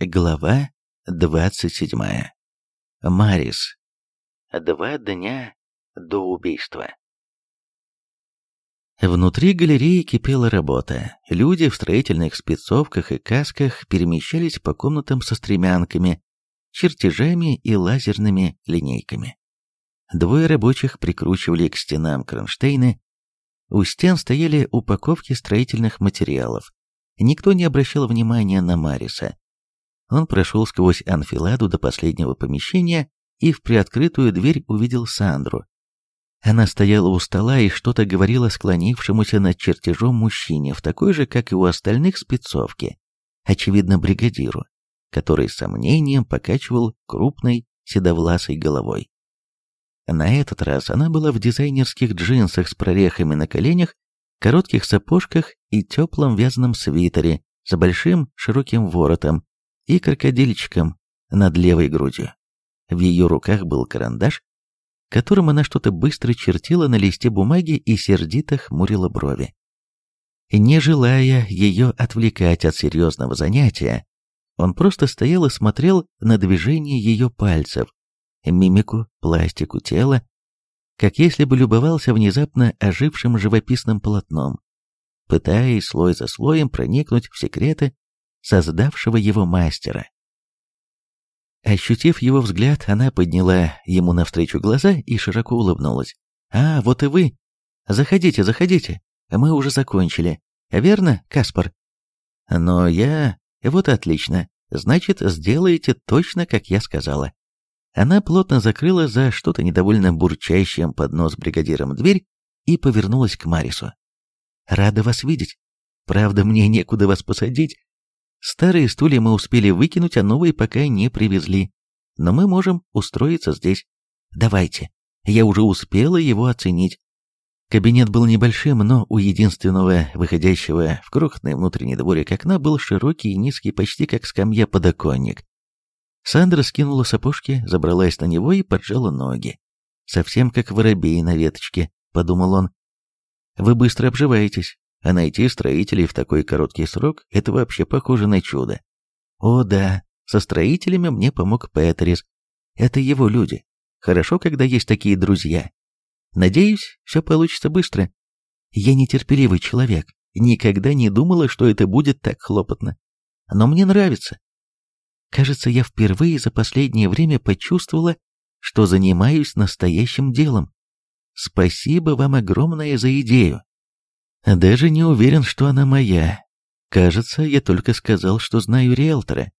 Глава 27. Марис. Два дня до убийства. Внутри галереи кипела работа. Люди в строительных спецовках и касках перемещались по комнатам со стремянками, чертежами и лазерными линейками. Двое рабочих прикручивали к стенам кронштейны. У стен стояли упаковки строительных материалов. Никто не обращал внимания на Мариса он прошел сквозь анфиладу до последнего помещения и в приоткрытую дверь увидел Сандру. Она стояла у стола и что-то говорила склонившемуся над чертежом мужчине в такой же, как и у остальных спецовке, очевидно бригадиру, который с сомнением покачивал крупной седовласой головой. На этот раз она была в дизайнерских джинсах с прорехами на коленях, коротких сапожках и теплом вязаном свитере с большим широким воротом, и крокодильчиком над левой грудью. В ее руках был карандаш, которым она что-то быстро чертила на листе бумаги и сердито хмурила брови. Не желая ее отвлекать от серьезного занятия, он просто стоял и смотрел на движение ее пальцев, мимику, пластику тела, как если бы любовался внезапно ожившим живописным полотном, пытаясь слой за слоем проникнуть в секреты создавшего его мастера. Ощутив его взгляд, она подняла ему навстречу глаза и широко улыбнулась. «А, вот и вы! Заходите, заходите! Мы уже закончили. Верно, Каспар?» «Но я... Вот отлично. Значит, сделаете точно, как я сказала». Она плотно закрыла за что-то недовольно бурчащим под нос бригадиром дверь и повернулась к Марису. «Рада вас видеть. Правда, мне некуда вас посадить, Старые стулья мы успели выкинуть, а новые пока не привезли. Но мы можем устроиться здесь. Давайте. Я уже успела его оценить. Кабинет был небольшим, но у единственного выходящего в крохотный внутренний дворик окна был широкий и низкий, почти как скамья подоконник. Сандра скинула сапожки, забралась на него и поджала ноги. «Совсем как воробей на веточке», — подумал он. «Вы быстро обживаетесь. А найти строителей в такой короткий срок – это вообще похоже на чудо. О да, со строителями мне помог Петерис. Это его люди. Хорошо, когда есть такие друзья. Надеюсь, все получится быстро. Я нетерпеливый человек. Никогда не думала, что это будет так хлопотно. Но мне нравится. Кажется, я впервые за последнее время почувствовала, что занимаюсь настоящим делом. Спасибо вам огромное за идею. Даже не уверен, что она моя. Кажется, я только сказал, что знаю риэлтора.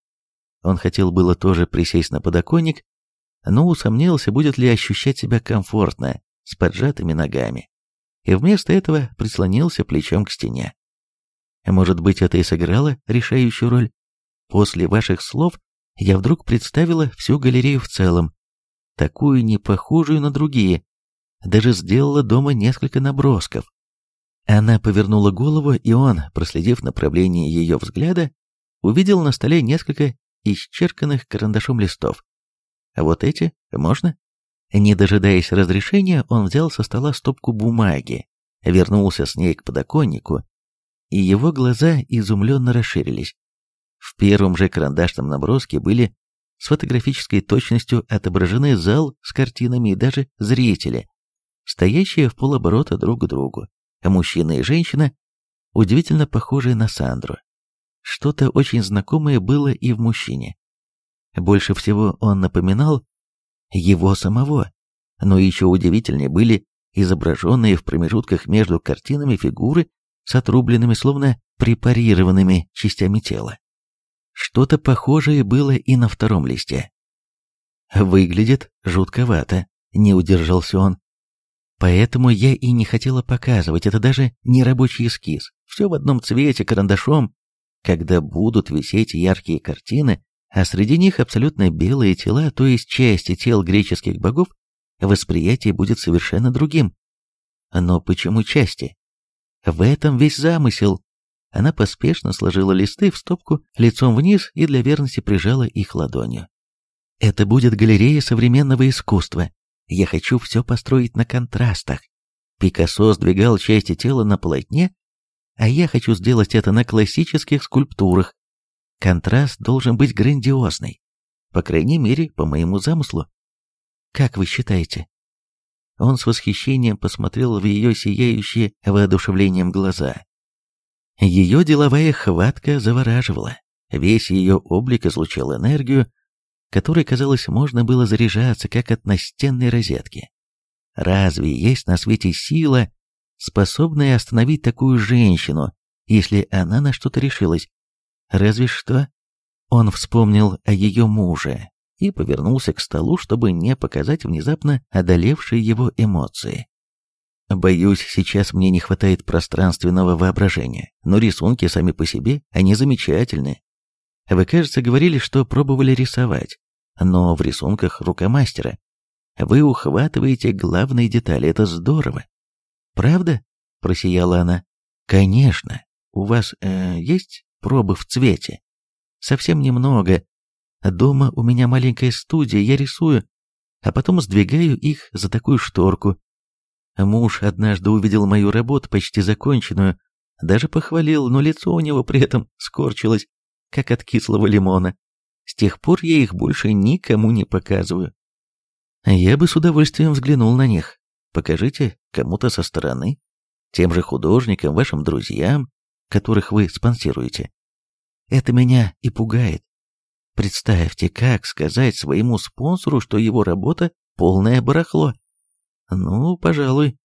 Он хотел было тоже присесть на подоконник, но усомнился, будет ли ощущать себя комфортно с поджатыми ногами, и вместо этого прислонился плечом к стене. Может быть, это и сыграло решающую роль? После ваших слов я вдруг представила всю галерею в целом, такую непохожую на другие, даже сделала дома несколько набросков. Она повернула голову, и он, проследив направление ее взгляда, увидел на столе несколько исчерканных карандашом листов. А вот эти можно? Не дожидаясь разрешения, он взял со стола стопку бумаги, вернулся с ней к подоконнику, и его глаза изумленно расширились. В первом же карандашном наброске были с фотографической точностью отображены зал с картинами и даже зрители, стоящие в полоборота друг к другу мужчина и женщина, удивительно похожие на Сандру. Что-то очень знакомое было и в мужчине. Больше всего он напоминал его самого, но еще удивительнее были изображенные в промежутках между картинами фигуры с отрубленными, словно препарированными частями тела. Что-то похожее было и на втором листе. «Выглядит жутковато», — не удержался он. Поэтому я и не хотела показывать, это даже не рабочий эскиз, все в одном цвете, карандашом. Когда будут висеть яркие картины, а среди них абсолютно белые тела, то есть части тел греческих богов, восприятие будет совершенно другим. Но почему части? В этом весь замысел. Она поспешно сложила листы в стопку лицом вниз и для верности прижала их ладонью. Это будет галерея современного искусства, я хочу все построить на контрастах. Пикассо сдвигал части тела на полотне, а я хочу сделать это на классических скульптурах. Контраст должен быть грандиозный. По крайней мере, по моему замыслу. Как вы считаете? Он с восхищением посмотрел в ее сияющие воодушевлением глаза. Ее деловая хватка завораживала. Весь ее облик излучал энергию, которой, казалось, можно было заряжаться, как от настенной розетки. Разве есть на свете сила, способная остановить такую женщину, если она на что-то решилась? Разве что? Он вспомнил о ее муже и повернулся к столу, чтобы не показать внезапно одолевшие его эмоции. Боюсь, сейчас мне не хватает пространственного воображения, но рисунки сами по себе, они замечательны, вы, кажется, говорили, что пробовали рисовать, но в рисунках рука мастера. Вы ухватываете главные детали, это здорово. Правда? Просияла она. Конечно. У вас э, есть пробы в цвете? Совсем немного. Дома у меня маленькая студия, я рисую, а потом сдвигаю их за такую шторку. Муж однажды увидел мою работу, почти законченную, даже похвалил, но лицо у него при этом скорчилось как от кислого лимона. С тех пор я их больше никому не показываю. А я бы с удовольствием взглянул на них. Покажите кому-то со стороны, тем же художникам, вашим друзьям, которых вы спонсируете. Это меня и пугает. Представьте, как сказать своему спонсору, что его работа – полное барахло. Ну, пожалуй.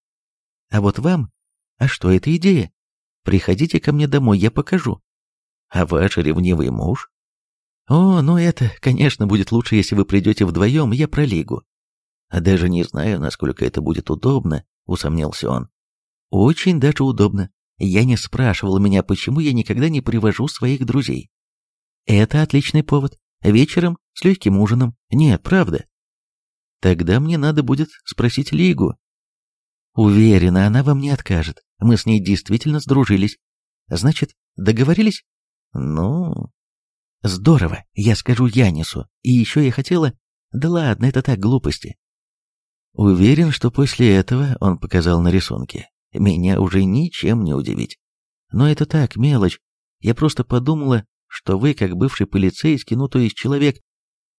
А вот вам? А что это идея? Приходите ко мне домой, я покажу. А ваш ревнивый муж? О, ну это, конечно, будет лучше, если вы придете вдвоем, я про лигу. А Даже не знаю, насколько это будет удобно, усомнился он. Очень даже удобно. Я не спрашивал меня, почему я никогда не привожу своих друзей. Это отличный повод. Вечером, с легким ужином. Нет, правда. Тогда мне надо будет спросить Лигу. Уверена, она вам не откажет. Мы с ней действительно сдружились. Значит, договорились? Ну... Здорово, я скажу Янису. И еще я хотела... Да ладно, это так, глупости. Уверен, что после этого он показал на рисунке. Меня уже ничем не удивить. Но это так, мелочь. Я просто подумала, что вы, как бывший полицейский, ну то есть человек,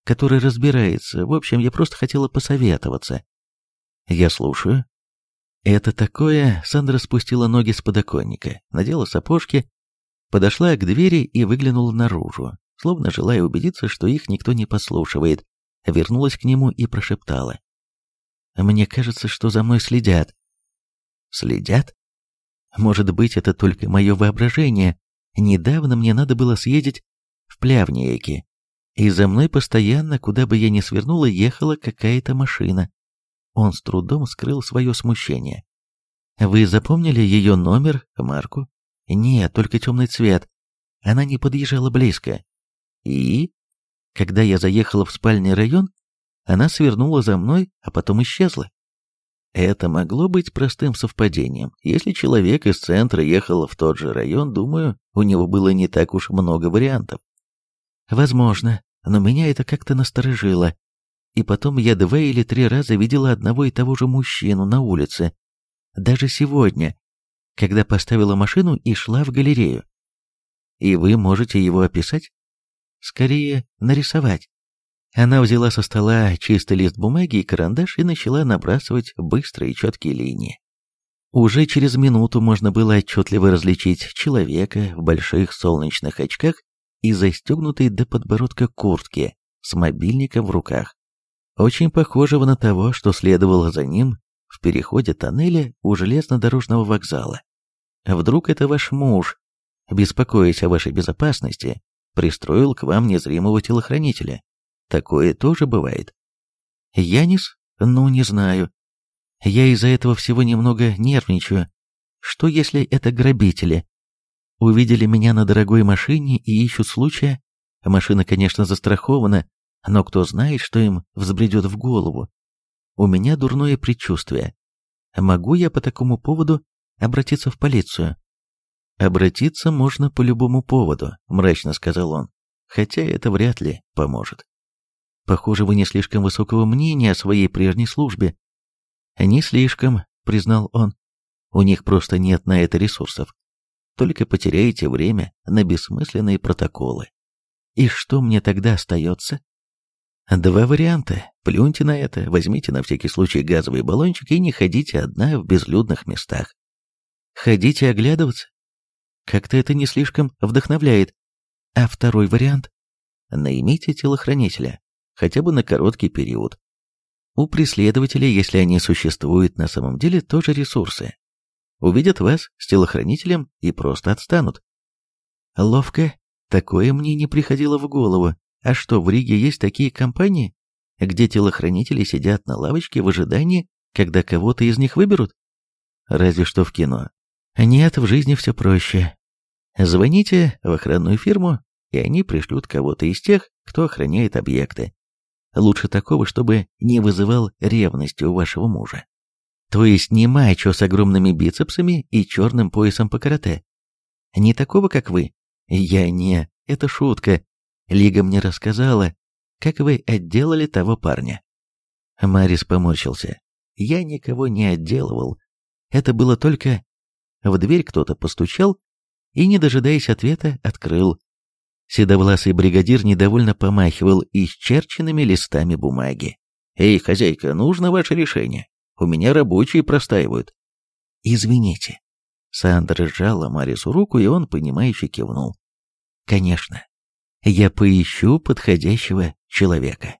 который разбирается. В общем, я просто хотела посоветоваться. Я слушаю. Это такое... Сандра спустила ноги с подоконника, надела сапожки подошла к двери и выглянула наружу, словно желая убедиться, что их никто не послушивает, вернулась к нему и прошептала. «Мне кажется, что за мной следят». «Следят? Может быть, это только мое воображение. Недавно мне надо было съездить в Плявнейки, и за мной постоянно, куда бы я ни свернула, ехала какая-то машина». Он с трудом скрыл свое смущение. «Вы запомнили ее номер, марку?» Нет, только темный цвет. Она не подъезжала близко. И? Когда я заехала в спальный район, она свернула за мной, а потом исчезла. Это могло быть простым совпадением. Если человек из центра ехал в тот же район, думаю, у него было не так уж много вариантов. Возможно, но меня это как-то насторожило. И потом я два или три раза видела одного и того же мужчину на улице. Даже сегодня, когда поставила машину и шла в галерею. И вы можете его описать? Скорее, нарисовать. Она взяла со стола чистый лист бумаги и карандаш и начала набрасывать быстрые четкие линии. Уже через минуту можно было отчетливо различить человека в больших солнечных очках и застегнутой до подбородка куртке с мобильником в руках, очень похожего на того, что следовало за ним в переходе тоннеля у железнодорожного вокзала. Вдруг это ваш муж, беспокоясь о вашей безопасности, пристроил к вам незримого телохранителя. Такое тоже бывает. Янис? Ну, не знаю. Я из-за этого всего немного нервничаю. Что, если это грабители? Увидели меня на дорогой машине и ищут случая? Машина, конечно, застрахована, но кто знает, что им взбредет в голову, у меня дурное предчувствие. Могу я по такому поводу обратиться в полицию? Обратиться можно по любому поводу, мрачно сказал он, хотя это вряд ли поможет. Похоже, вы не слишком высокого мнения о своей прежней службе. Не слишком, признал он. У них просто нет на это ресурсов. Только потеряете время на бессмысленные протоколы. И что мне тогда остается? Два варианта. Плюньте на это, возьмите на всякий случай газовый баллончик и не ходите одна в безлюдных местах. Ходите оглядываться. Как-то это не слишком вдохновляет. А второй вариант? Наймите телохранителя, хотя бы на короткий период. У преследователей, если они существуют на самом деле, тоже ресурсы. Увидят вас с телохранителем и просто отстанут. Ловко, такое мне не приходило в голову, а что, в Риге есть такие компании, где телохранители сидят на лавочке в ожидании, когда кого-то из них выберут? Разве что в кино. Нет, в жизни все проще. Звоните в охранную фирму, и они пришлют кого-то из тех, кто охраняет объекты. Лучше такого, чтобы не вызывал ревности у вашего мужа. То есть не мачо с огромными бицепсами и черным поясом по карате. Не такого, как вы. Я не, это шутка. Лига мне рассказала, как вы отделали того парня». Марис поморщился. «Я никого не отделывал. Это было только...» В дверь кто-то постучал и, не дожидаясь ответа, открыл. Седовласый бригадир недовольно помахивал исчерченными листами бумаги. «Эй, хозяйка, нужно ваше решение. У меня рабочие простаивают». «Извините». Сандра сжала Марису руку, и он, понимающе кивнул. «Конечно, я поищу подходящего человека.